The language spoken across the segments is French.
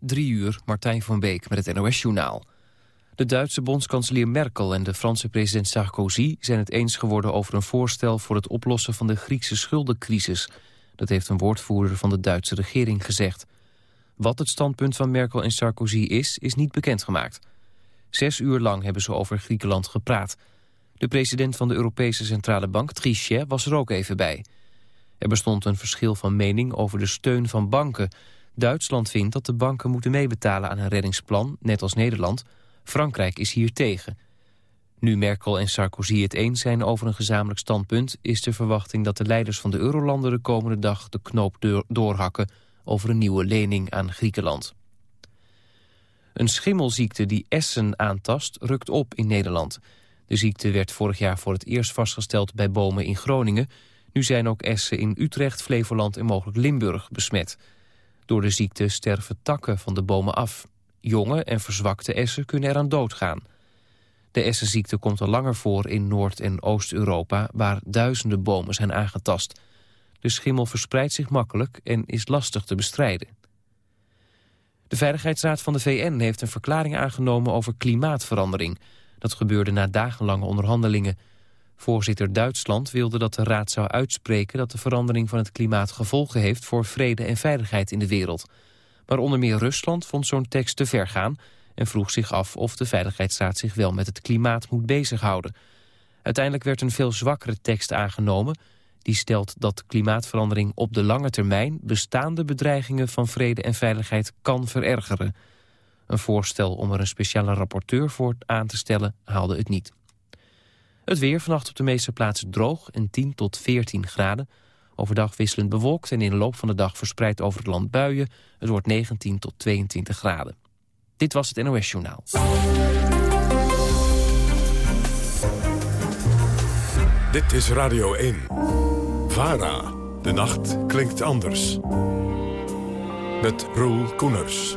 Drie uur, Martijn van Beek met het NOS-journaal. De Duitse bondskanselier Merkel en de Franse president Sarkozy... zijn het eens geworden over een voorstel voor het oplossen van de Griekse schuldencrisis. Dat heeft een woordvoerder van de Duitse regering gezegd. Wat het standpunt van Merkel en Sarkozy is, is niet bekendgemaakt. Zes uur lang hebben ze over Griekenland gepraat. De president van de Europese Centrale Bank, Trichet, was er ook even bij. Er bestond een verschil van mening over de steun van banken... Duitsland vindt dat de banken moeten meebetalen aan een reddingsplan, net als Nederland. Frankrijk is hier tegen. Nu Merkel en Sarkozy het eens zijn over een gezamenlijk standpunt... is de verwachting dat de leiders van de eurolanden de komende dag de knoop doorhakken... over een nieuwe lening aan Griekenland. Een schimmelziekte die Essen aantast rukt op in Nederland. De ziekte werd vorig jaar voor het eerst vastgesteld bij bomen in Groningen. Nu zijn ook Essen in Utrecht, Flevoland en mogelijk Limburg besmet... Door de ziekte sterven takken van de bomen af. Jonge en verzwakte essen kunnen eraan doodgaan. De essenziekte komt al langer voor in Noord- en Oost-Europa... waar duizenden bomen zijn aangetast. De schimmel verspreidt zich makkelijk en is lastig te bestrijden. De Veiligheidsraad van de VN heeft een verklaring aangenomen over klimaatverandering. Dat gebeurde na dagenlange onderhandelingen. Voorzitter Duitsland wilde dat de Raad zou uitspreken... dat de verandering van het klimaat gevolgen heeft... voor vrede en veiligheid in de wereld. Maar onder meer Rusland vond zo'n tekst te ver gaan... en vroeg zich af of de Veiligheidsraad zich wel met het klimaat moet bezighouden. Uiteindelijk werd een veel zwakkere tekst aangenomen... die stelt dat klimaatverandering op de lange termijn... bestaande bedreigingen van vrede en veiligheid kan verergeren. Een voorstel om er een speciale rapporteur voor aan te stellen haalde het niet. Het weer vannacht op de meeste plaatsen droog en 10 tot 14 graden. Overdag wisselend bewolkt en in de loop van de dag verspreid over het land buien. Het wordt 19 tot 22 graden. Dit was het NOS Journaal. Dit is Radio 1. VARA. De nacht klinkt anders. Met Roel Koeners.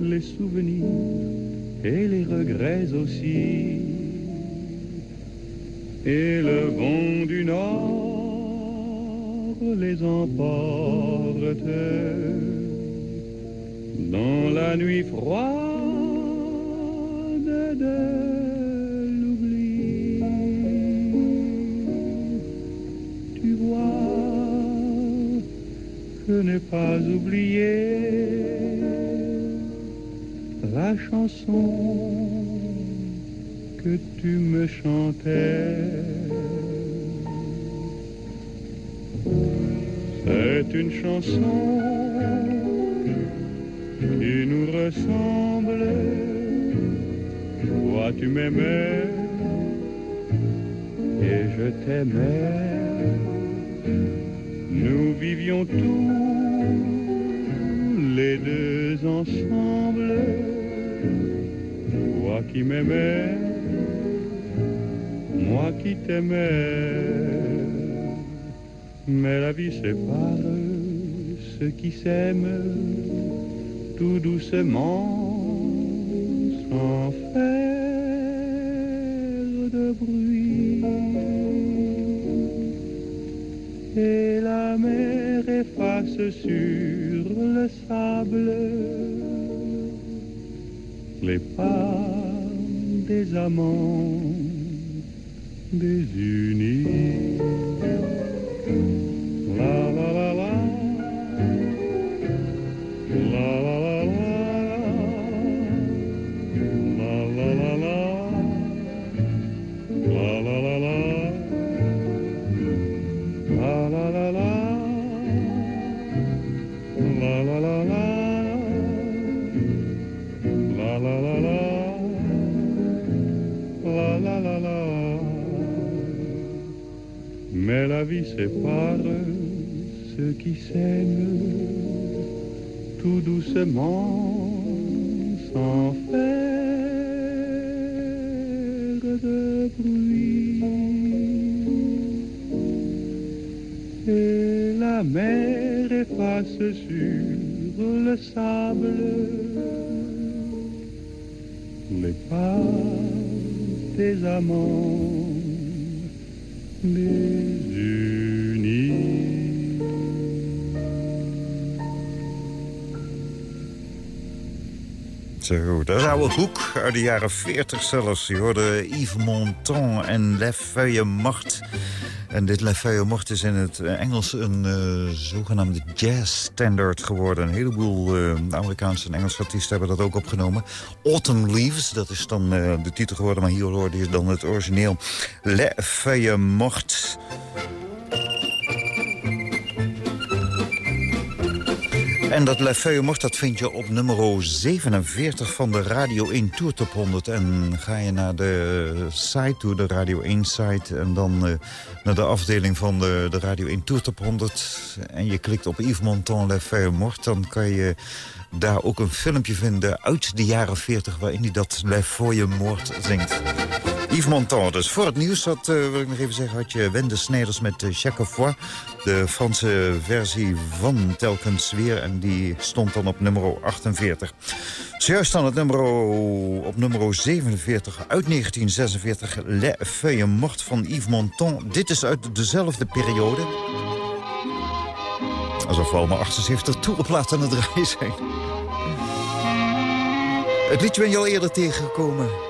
les souvenirs et les regrets aussi. Et le vent du nord les emporte dans la nuit froide de l'oubli. Tu vois, je n'ai pas oublié la chanson que tu me chantais. C'est une chanson qui nous ressemble. Toi tu m'aimais et je t'aimais. Nous vivions tous les deux ensemble qui m'aimais, moi qui t'aimais. Mais la vie sépare ceux qui s'aiment tout doucement sans faire de bruit. Et la mer efface sur le sable les pas amants désunis. Dat is oude hoek uit de jaren 40 zelfs. Je hoorde Yves Montand en Le Feuille Mort. En dit La Feuille Mort is in het Engels een uh, zogenaamde standard geworden. Een heleboel uh, Amerikaanse en Engelse artiesten hebben dat ook opgenomen. Autumn Leaves, dat is dan de titel geworden, maar hier hoorde je dan het origineel. Le Feuille Mort. En dat La Feuille Mort, dat vind je op nummer 47 van de Radio 1 Tour Top 100. En ga je naar de site toe, de Radio 1 site... en dan uh, naar de afdeling van de, de Radio 1 Tour Top 100... en je klikt op Yves Montand La Feuille Mort... dan kan je daar ook een filmpje vinden uit de jaren 40... waarin hij dat La Feuille Mort zingt. Yves Montand. Dus voor het nieuws had, uh, wil ik nog even zeggen, had je Wende Snijders met uh. De Franse versie van Telkens Weer. En die stond dan op nummer 48. Zojuist het nummer op nummer 47 uit 1946. Le Feuille Mort van Yves Montand. Dit is uit dezelfde periode. Alsof we al maar 78 toerenplaten aan het draaien zijn. Het liedje ben je al eerder tegengekomen.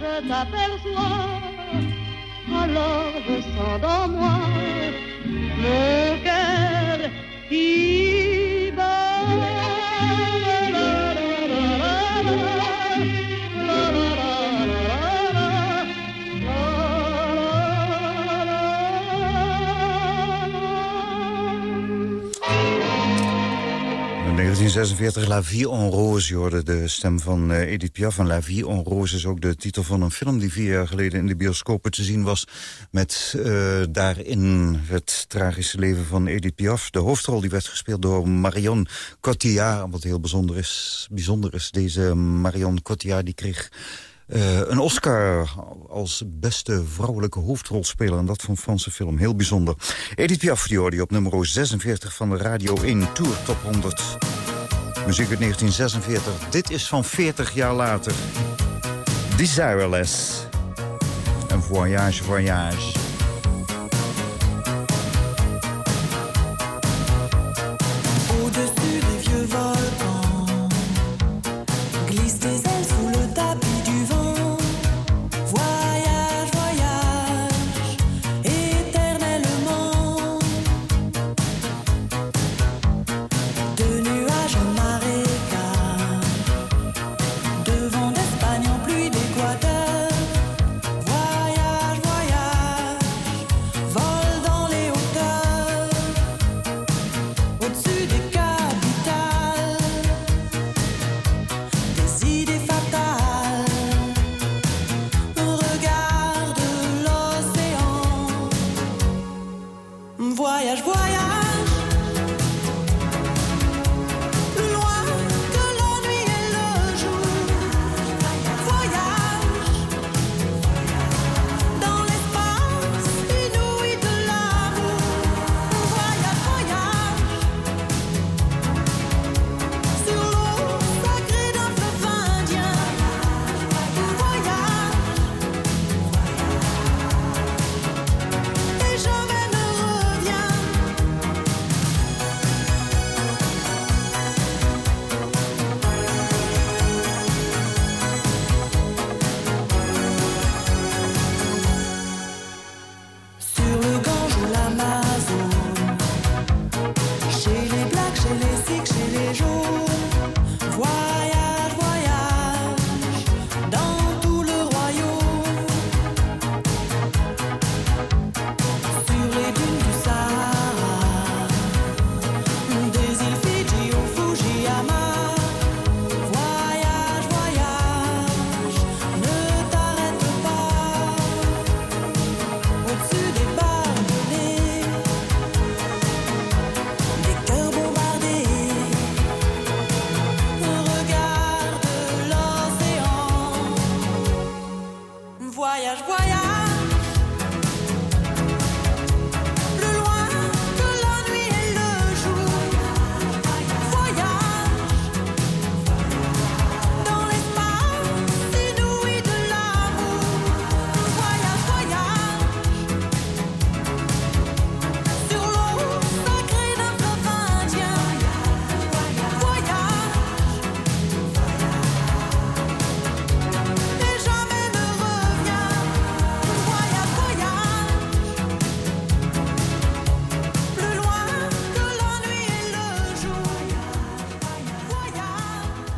Je t'aperçois, alors je sens dans moi mon cœur qui 1946 La Vie en Rose. Je hoorde de stem van uh, Edith Piaf. En La Vie en Rose is ook de titel van een film die vier jaar geleden in de bioscopen te zien was. Met uh, daarin het tragische leven van Edith Piaf. De hoofdrol die werd gespeeld door Marion Cotillard. Wat heel bijzonder is, bijzonder is deze Marion Cotillard die kreeg... Uh, een Oscar als beste vrouwelijke hoofdrolspeler. En dat van Franse film. Heel bijzonder. Edith Piaf, die op nummer 46 van de Radio 1 Tour Top 100. Muziek uit 1946. Dit is van 40 jaar later. Desireless. Een voyage, voyage.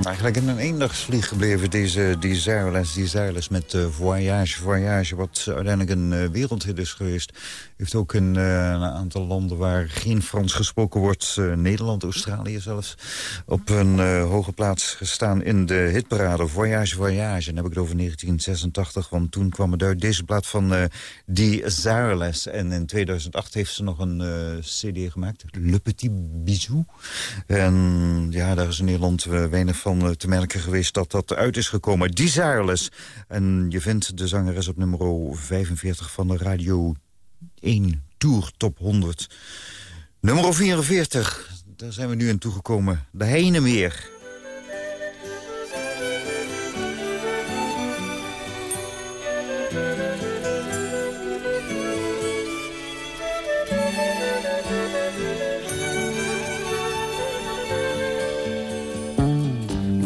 Eigenlijk in een eendagsvlieg gebleven, deze Desireless, Desireless met uh, Voyage, Voyage, wat uiteindelijk een uh, wereldhit is geweest. Heeft ook in uh, een aantal landen waar geen Frans gesproken wordt, Nederland, Australië zelfs, op een hoge plaats gestaan in de hitparade Voyage, Voyage. En dan heb ik het over 1986, want toen kwam het uit deze plaat van uh, Desireless. En in 2008 heeft ze nog een cd gemaakt, Le Petit Bisou. En ja, daar is in Nederland weinig van te merken geweest dat dat uit is gekomen. Desireless. En je vindt de zangeres op nummer 45 van de Radio 1 Tour Top 100. Nummer 44, daar zijn we nu aan toegekomen. De Heinemeer.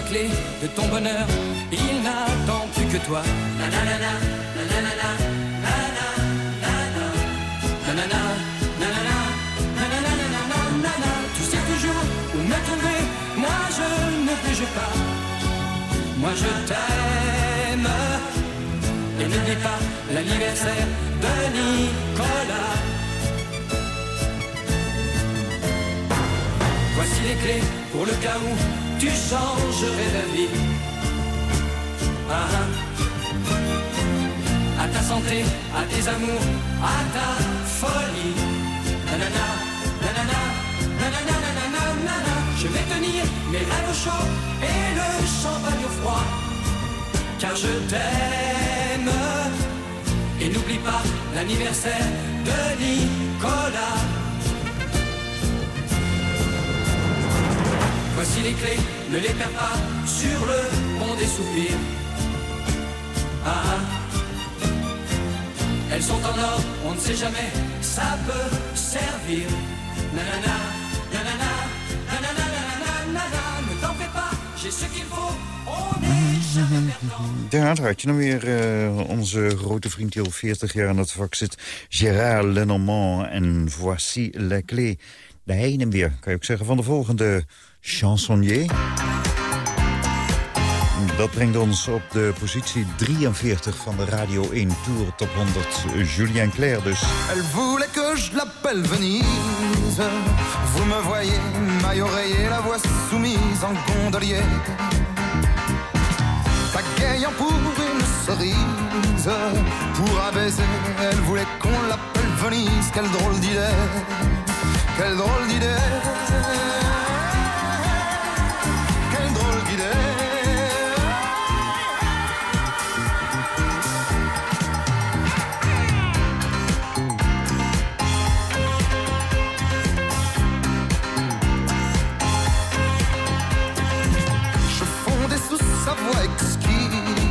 clés de ton bonheur. Il n'attend plus que toi. Tu sais toujours où me. Moi je ne bouge pas. Moi je t'aime. Et n'oublie pas l'anniversaire de Nicolas. Voici les clés pour le cas où tu changerais d'avis. Ah, ah. À ta santé, à tes amours, à ta folie. Nanana, nanana, nanana, nanana. Je vais tenir mes rêves au chaud et le champagne au froid. Car je t'aime. Et n'oublie pas l'anniversaire de Nicolas. Voici les clés, ne les perds pas sur le pont des soupirs. Ah, ah. Elles sont en or, on ne sait jamais, ça peut servir. Nanana, nanana, nanana, nanana. Ne t'en fais pas, j'ai ce qu'il faut, on est jamais perdant. Had je dan weer eh, onze grote vriend die al 40 jaar aan het vak zit. Gérard Lenormand en Voici les clés. De heen en weer, kan je ook zeggen, van de volgende chansonnier. Dat brengt ons op de positie 43 van de Radio 1 Tour Top 100. Julien Clerc dus. Elle voulait que je l'appelle Venise. Vous me voyez, maille oreiller, la voix soumise en gondolier. Pagayant pour une cerise, pour un elle voulait qu'on l'appelle Venise. Quelle drôle d'idée, quelle drôle d'idée.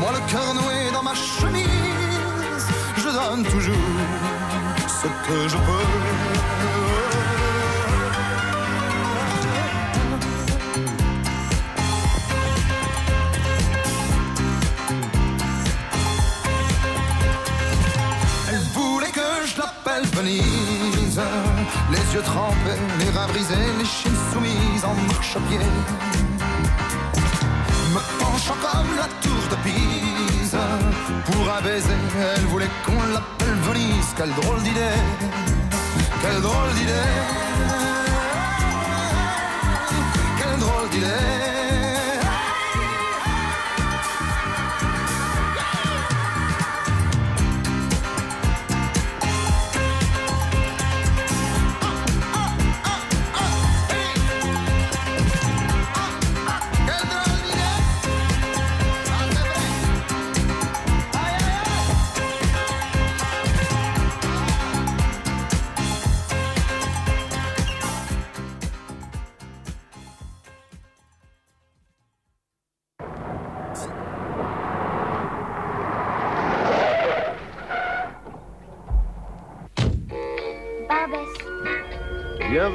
Moi le cœur noué dans ma chemise, je donne toujours ce que je peux. Elle voulait que je l'appelle Venise, les yeux trempés, les reins brisés, les chines soumises en marche à pied. Me comme la tour de Pise. Pour un baiser, elle voulait qu'on l'appelle Venise. Quelle drôle d'idée. Quelle drôle d'idée. Quelle drôle d'idée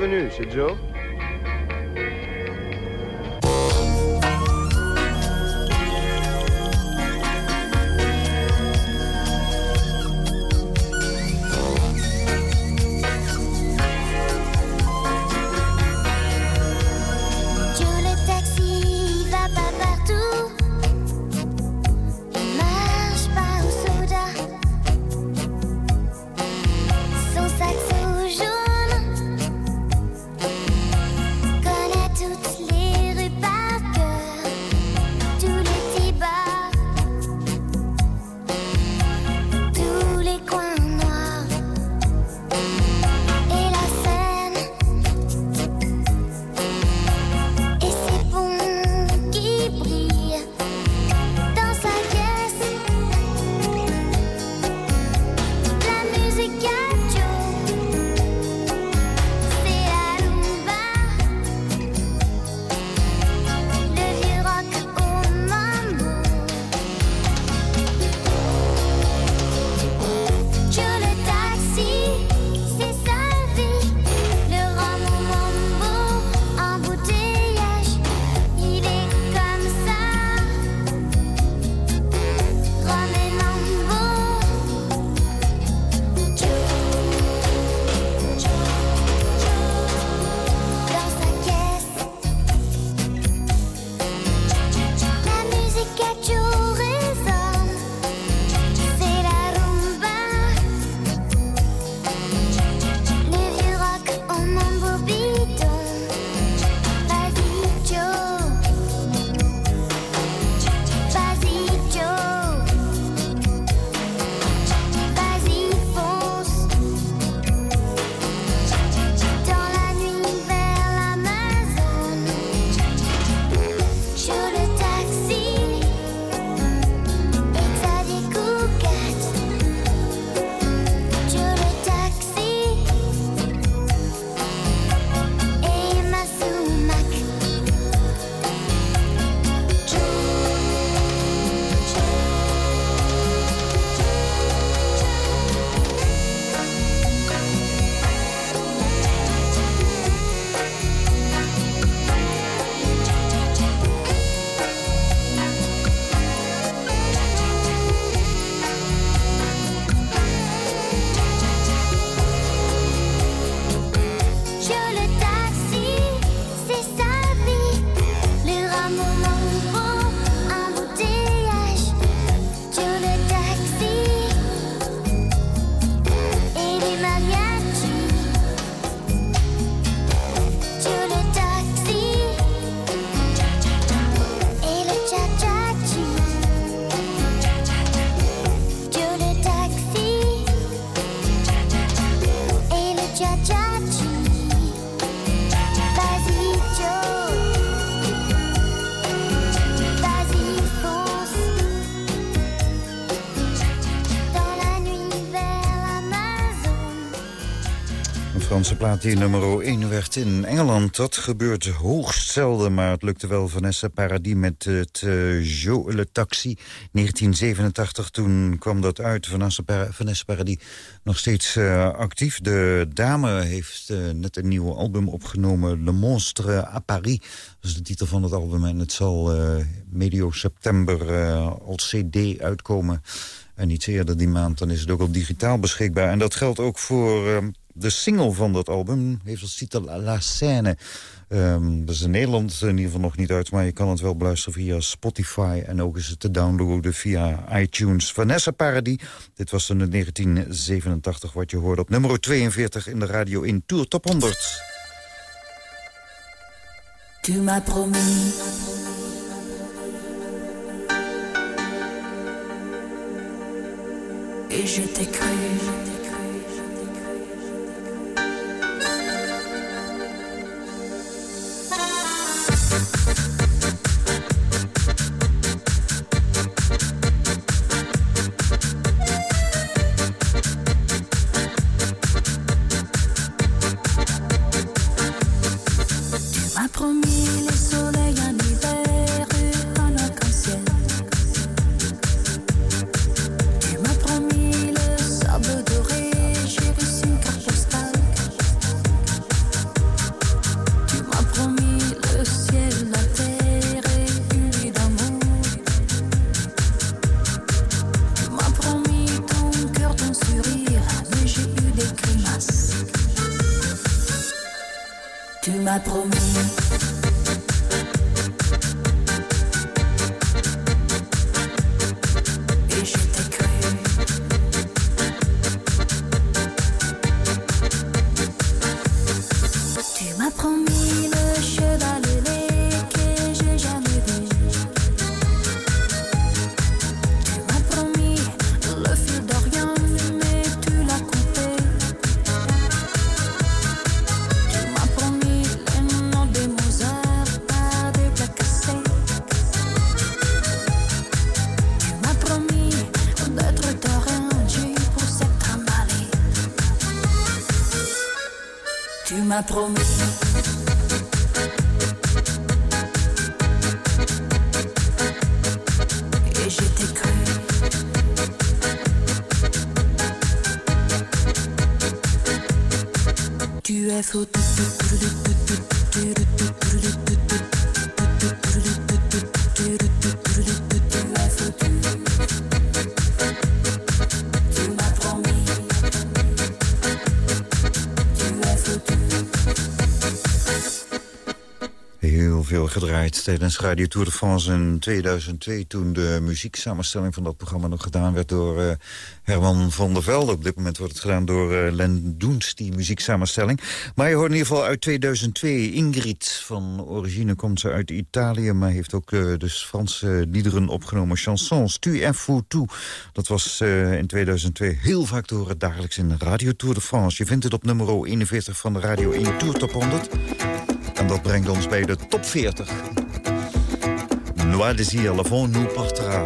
Bienvenue chez Joe. Franse plaat die nummer 1 werd in Engeland. Dat gebeurt hoogst zelden, maar het lukte wel Vanessa Paradis met het uh, Jo Le Taxi. 1987, toen kwam dat uit. Vanessa, Vanessa Paradis nog steeds uh, actief. De dame heeft uh, net een nieuw album opgenomen, Le Monstre à Paris. Dat is de titel van het album en het zal medio september als cd uitkomen... En iets eerder die maand, dan is het ook al digitaal beschikbaar. En dat geldt ook voor de single van dat album. Heeft als titel La Scène. Um, dat is in Nederland in ieder geval nog niet uit... maar je kan het wel beluisteren via Spotify... en ook is het te downloaden via iTunes. Vanessa Paradis, dit was in 1987 wat je hoorde... op nummer 42 in de Radio in Tour Top 100. Tu m'as promis et je t'ai cru. Tu m'as promis. Gedraaid tijdens Radio Tour de France in 2002... toen de muzieksamenstelling van dat programma nog gedaan werd door uh, Herman van der Velde. Op dit moment wordt het gedaan door uh, Len Doens, die muzieksamenstelling. Maar je hoort in ieder geval uit 2002 Ingrid. Van origine komt ze uit Italië, maar heeft ook uh, dus Franse liederen opgenomen. Chansons, tu en fou Dat was in 2002 heel vaak te horen dagelijks in Radio Tour de France. Je vindt het op nummer 41 van de Radio 1 Tour Top 100. En dat brengt ons bij de top 40. Noir désir, l'avant nous partira.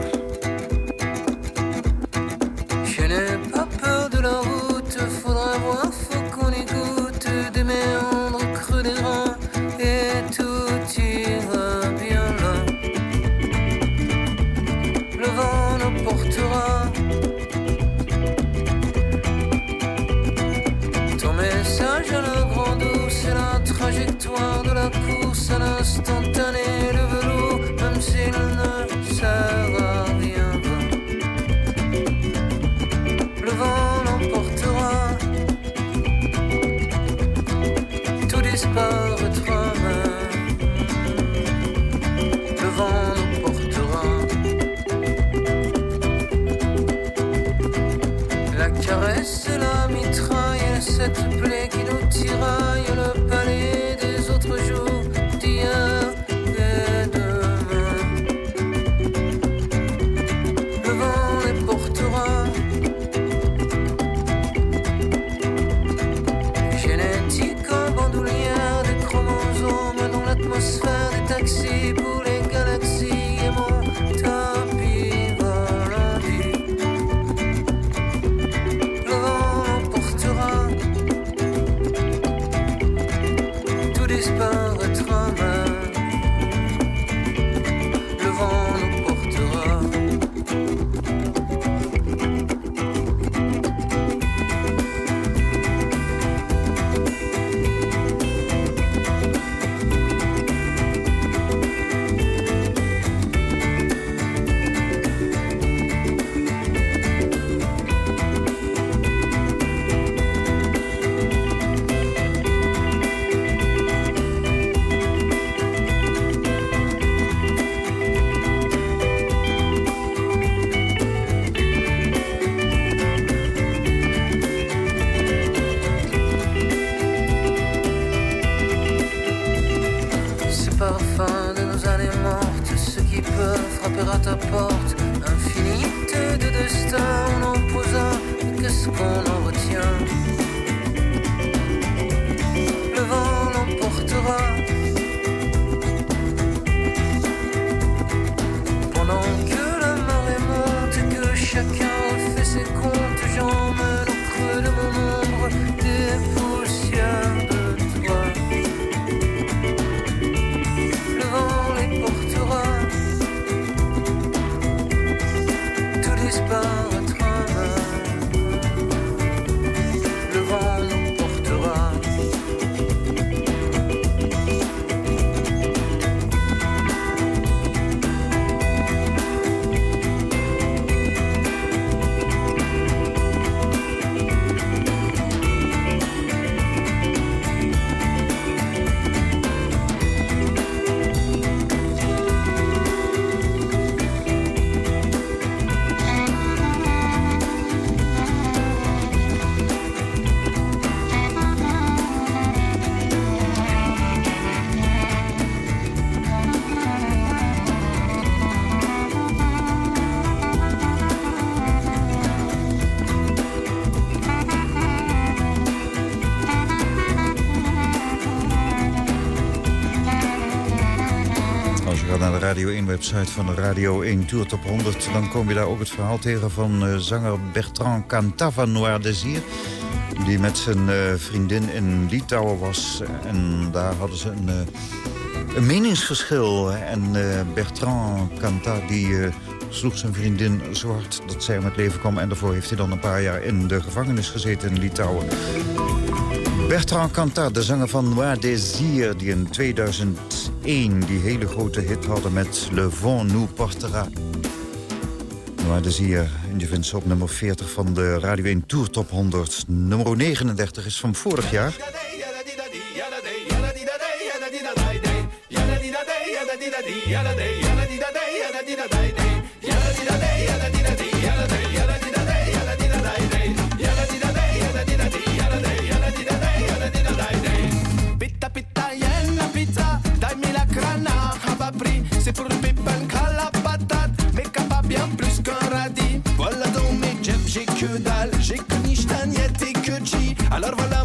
Radio 1-website van de Radio 1 Tour Top 100... dan kom je daar ook het verhaal tegen van eh, zanger Bertrand Cantava Desir... die met zijn eh, vriendin in Litouwen was. En daar hadden ze een, eh, een meningsverschil. En Bertrand Canta die, sloeg zijn vriendin zwart dat zij om het leven kwam... en daarvoor heeft hij dan een paar jaar in de gevangenis gezeten in Litouwen. Bertrand Cantat, de zanger van Noir Désir, die in 2001 die hele grote hit hadden met Le Vent nous portera. Noir Désir, en je vindt ze op nummer 40 van de Radio 1 Tour Top 100. Nummer 39 is van vorig jaar. alarma la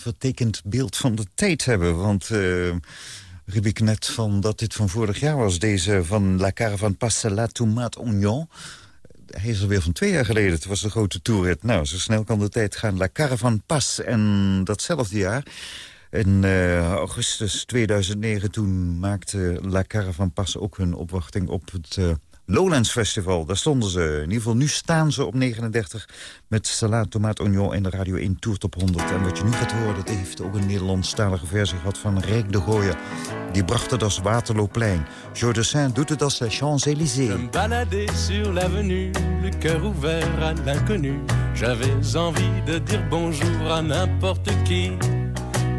vertekend beeld van de tijd hebben. Want riep ik net van dat dit van vorig jaar was. Deze van La Caravan Passe la Tomate Oignon. Hij is er weer van twee jaar geleden. Het was de grote toerrit. Nou, zo snel kan de tijd gaan. La Caravan Pas. En datzelfde jaar... In eh, augustus 2009 toen maakte La Caravan Pas ook hun opwachting op het eh, Lowlands Festival. Daar stonden ze. In ieder geval nu staan ze op 39 met Salade, Tomaat, Oignon en de Radio 1 Tour Top 100. En wat je nu gaat horen, dat heeft ook een Nederlandstalige versie gehad van Rijk de Gooien. Die bracht het als Waterlooplein. De Saint doet het als de Champs-Élysées. me balader sur l'avenue, le cœur ouvert à l'inconnu. J'avais envie de dire bonjour à n'importe qui.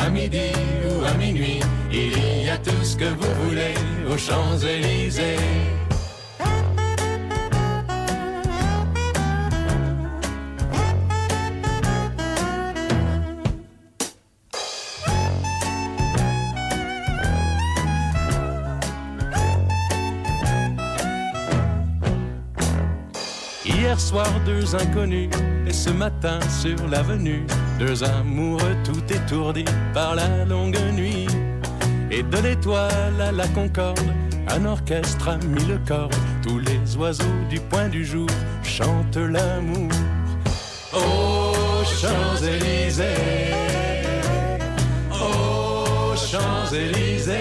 à midi ou à minuit, il y a tout ce que vous voulez aux Champs-Élysées. Hier soir, deux inconnus, et ce matin sur l'avenue, deux amoureux tout étourdis par la longue nuit. Et de l'étoile à la concorde, un orchestre a mis le corps. Tous les oiseaux du point du jour chantent l'amour. Aux Champs-Élysées, aux Champs-Élysées,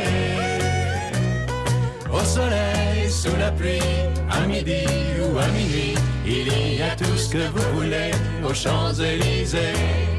au soleil, sous la pluie, à midi ou à minuit, il y a tout ce que vous voulez aux Champs-Élysées.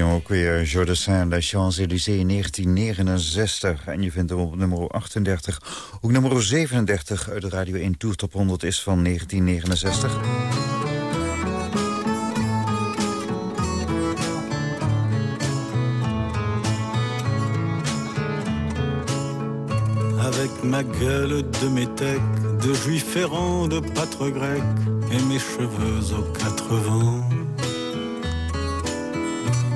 Ook weer Joe de Champs-Élysées 1969. En je vindt hem op nummer 38. Ook nummer 37 uit de Radio 1 Tour Top 100 is van 1969. Avec ma gueule de métèque, de juif errant, de pâtre grec, et mes cheveux aux quatre vents.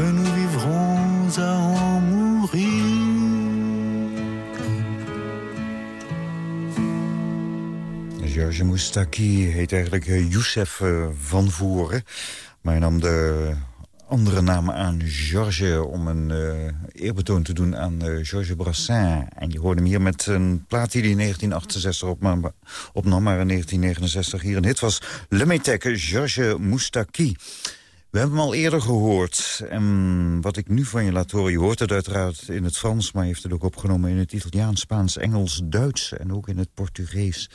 que nous vivrons à en mourir. George Moustaki heet eigenlijk eh, Youssef eh, van Voeren. Maar hij nam de andere naam aan Georges om een uh, eerbetoon te doen aan uh, Georges Brassens. En je hoorde hem hier met een plaat die hij in 1968 opnam, maar in 1969 hier een hit was. Le Métèque, Georges Moustaki. We hebben hem al eerder gehoord. En wat ik nu van je laat horen, je hoort het uiteraard in het Frans... maar heeft het ook opgenomen in het Italiaans, Spaans, Engels, Duits... en ook in het Portugees.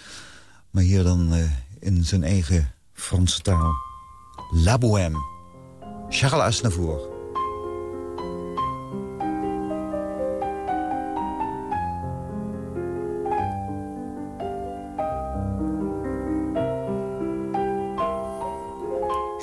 Maar hier dan uh, in zijn eigen Franse taal. La Bohème. Charles Aznavour.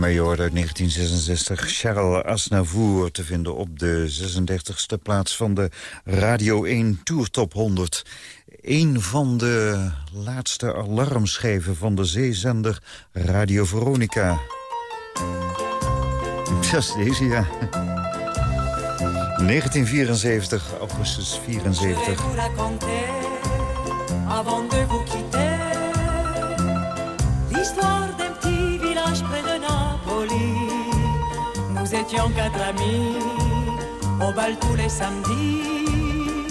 Hoorde uit 1966. Charles Aznavour te vinden op de 36e plaats van de Radio 1 Tour Top 100. Een van de laatste alarmschijven van de zeezender Radio Veronica. Dat is deze, ja. 1974, augustus 74. Nous étions quatre amis, au bal tous les samedis,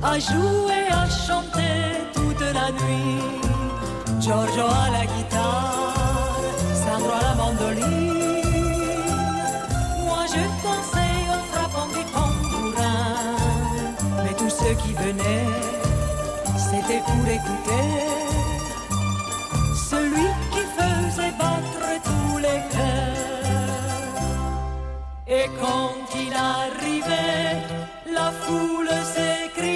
à jouer, à chanter toute la nuit. Giorgio à la guitare, Sandro à la mandoline. Moi je dansais en frappant des tambourins. Mais tous ceux qui venaient, c'était pour écouter. Et quand il arrivait, la foule s'écriait.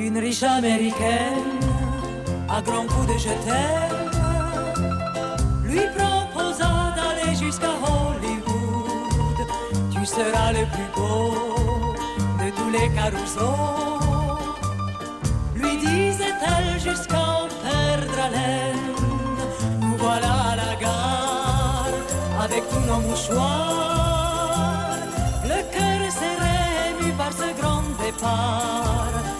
Une riche américaine, à grands coups de je lui proposa d'aller jusqu'à Hollywood. Tu seras le plus beau de tous les carousaux. Lui disait-elle jusqu'à en perdre haleine. Nous voilà à la gare avec tous nos mouchoirs. Le cœur serré, par ce grand départ.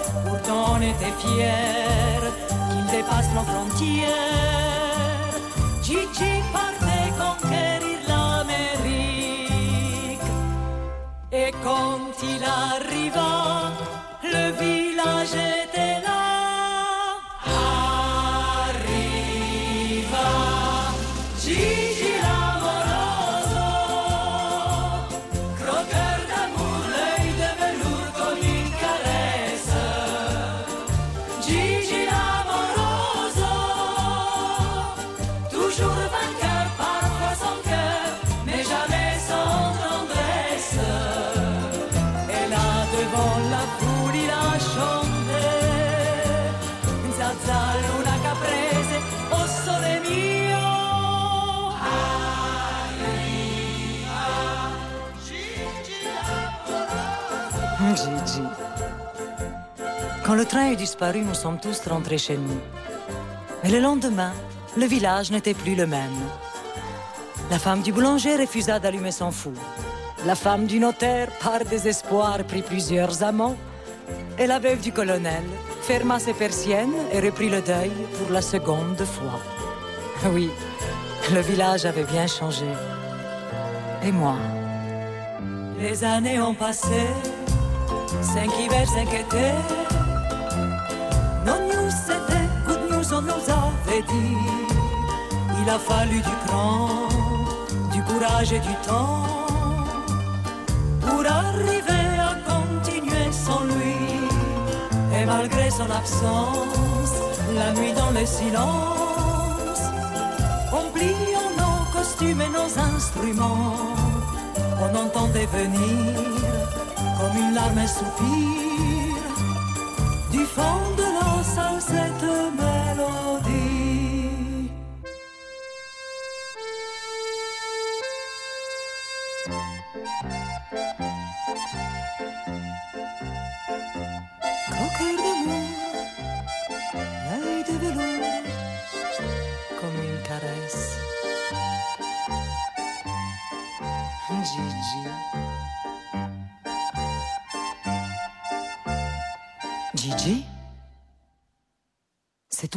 On était fiers qu'il dépasse nos frontières. Gigi partait conquérir l'Amérique. Et quand il arriva, le village Quand le train est disparu, nous sommes tous rentrés chez nous. Mais le lendemain, le village n'était plus le même. La femme du boulanger refusa d'allumer son four. La femme du notaire, par désespoir, prit plusieurs amants. Et la veuve du colonel ferma ses persiennes et reprit le deuil pour la seconde fois. Oui, le village avait bien changé. Et moi Les années ont passé, cinq hivers, cinq étés. On nous avait dit. Il a fallu du cran, du courage et du temps pour arriver à continuer sans lui. Et malgré son absence, la nuit dans le silence, on pliant nos costumes et nos instruments, on entendait venir comme une larme un soupir du fond de la salle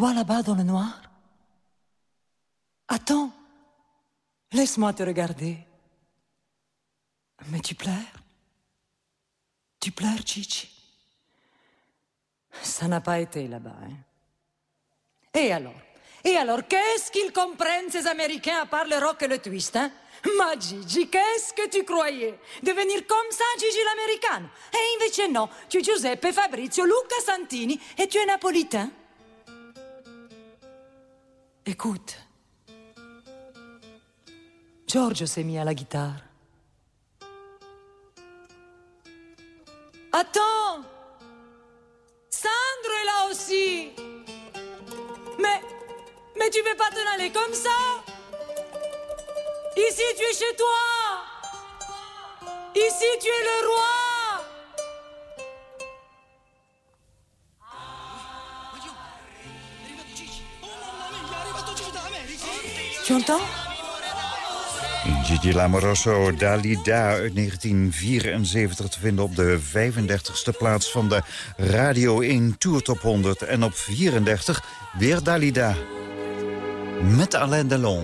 toi là-bas dans le noir? Attends, laisse-moi te regarder. Mais tu pleures. Tu pleures, Gigi Ça n'a pas été là-bas, hein. Et alors? Et alors, qu'est-ce qu'ils comprennent, ces Américains, à part le rock et le twist, hein? Ma Gigi, qu'est-ce que tu croyais? Devenir comme ça, Gigi l'americano E invece no, tu es Giuseppe, Fabrizio, Luca Santini et tu es napolitain? Écoute, Giorgio s'est mis à la guitare. Attends. Sandro est là aussi. Mais... Mais tu veux pas t'en aller comme ça? Ici, tu es chez toi. Ici, tu es le roi Tu entends Gigi Lamoroso, Dalida uit 1974 te vinden op de 35ste plaats van de Radio 1 Tour Top 100. En op 34 weer Dalida met Alain Delon.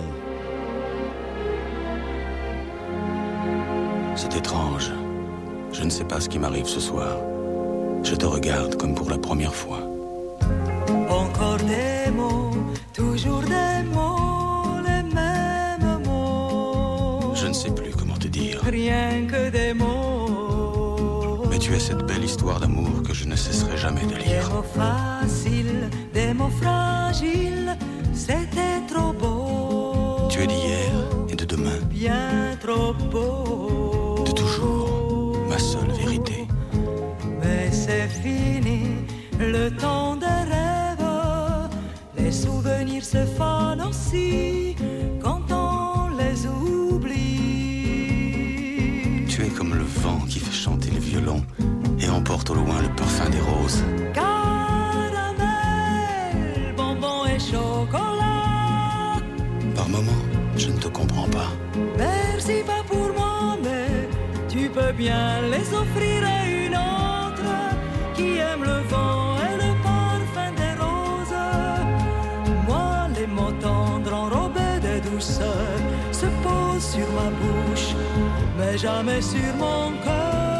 C'est étrange. Je ne sais pas ce qui m'arrive ce soir. Je te regarde comme pour la première fois. Encore des mots, cette belle histoire d'amour que je ne cesserai jamais de Des lire. mots faciles, des mots fragiles, c'était trop beau. Tu es d'hier et de demain, Bien trop beau. de toujours, ma seule vérité. Mais c'est fini, le temps des rêves. Les souvenirs se fanent aussi quand on les oublie. Tu es comme le vent qui fait chanter le violon et emporte au loin le parfum des roses. Caramel, bonbon et chocolat. Par moments, je ne te comprends pas. Merci pas pour moi, mais tu peux bien les offrir à une autre qui aime le vent et le parfum des roses. Moi, les mots tendres enrobés de douceur se posent sur ma bouche, mais jamais sur mon cœur.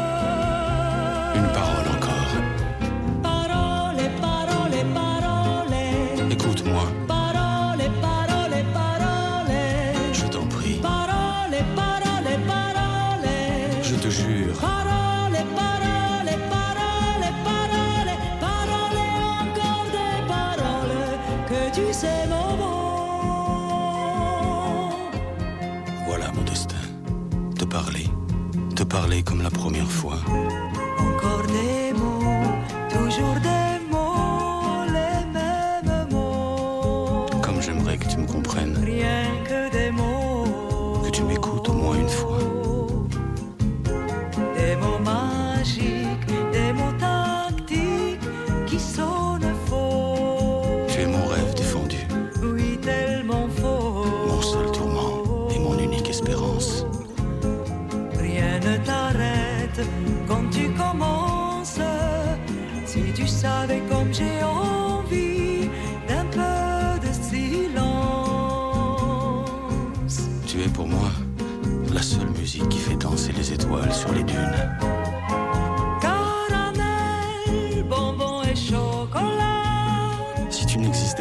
Parler comme la première fois.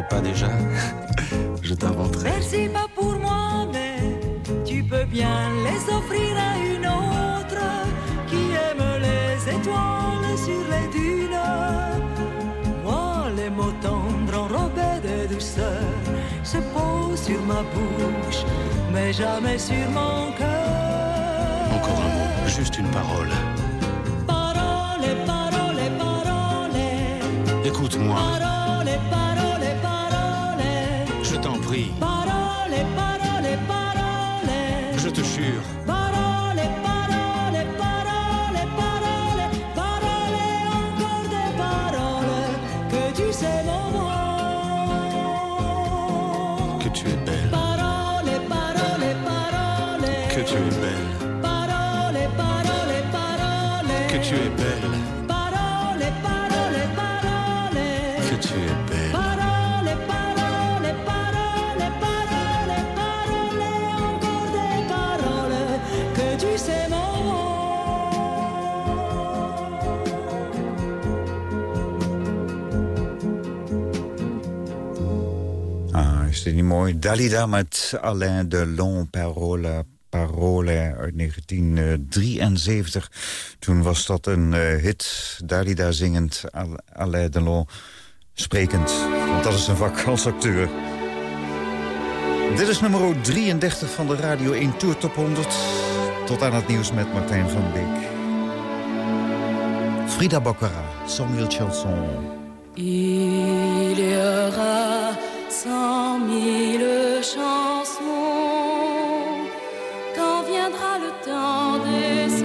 Pas déjà, je t'inventerais. Merci pas pour moi, mais tu peux bien les offrir à une autre qui aime les étoiles sur les dunes. Moi, les mots tendres enrobés de douceur se posent sur ma bouche, mais jamais sur mon cœur. Encore un mot, juste une parole. Parole, parole, parole. Écoute-moi, prie, Parole, parole, parole. je te jure. Mooi? Dalida met Alain Delon, Parole, Parole uit 1973. Toen was dat een eh, hit. Dalida zingend, Al- Alain Delon sprekend. Want dat is een vak als acteur. Dit is nummer 33 van de Radio 1 Tour Top 100. Tot aan het nieuws met Martijn van Beek. Frida Boccara, Samuel Chanson. Il y cent mille chansons. Quand viendra le temps des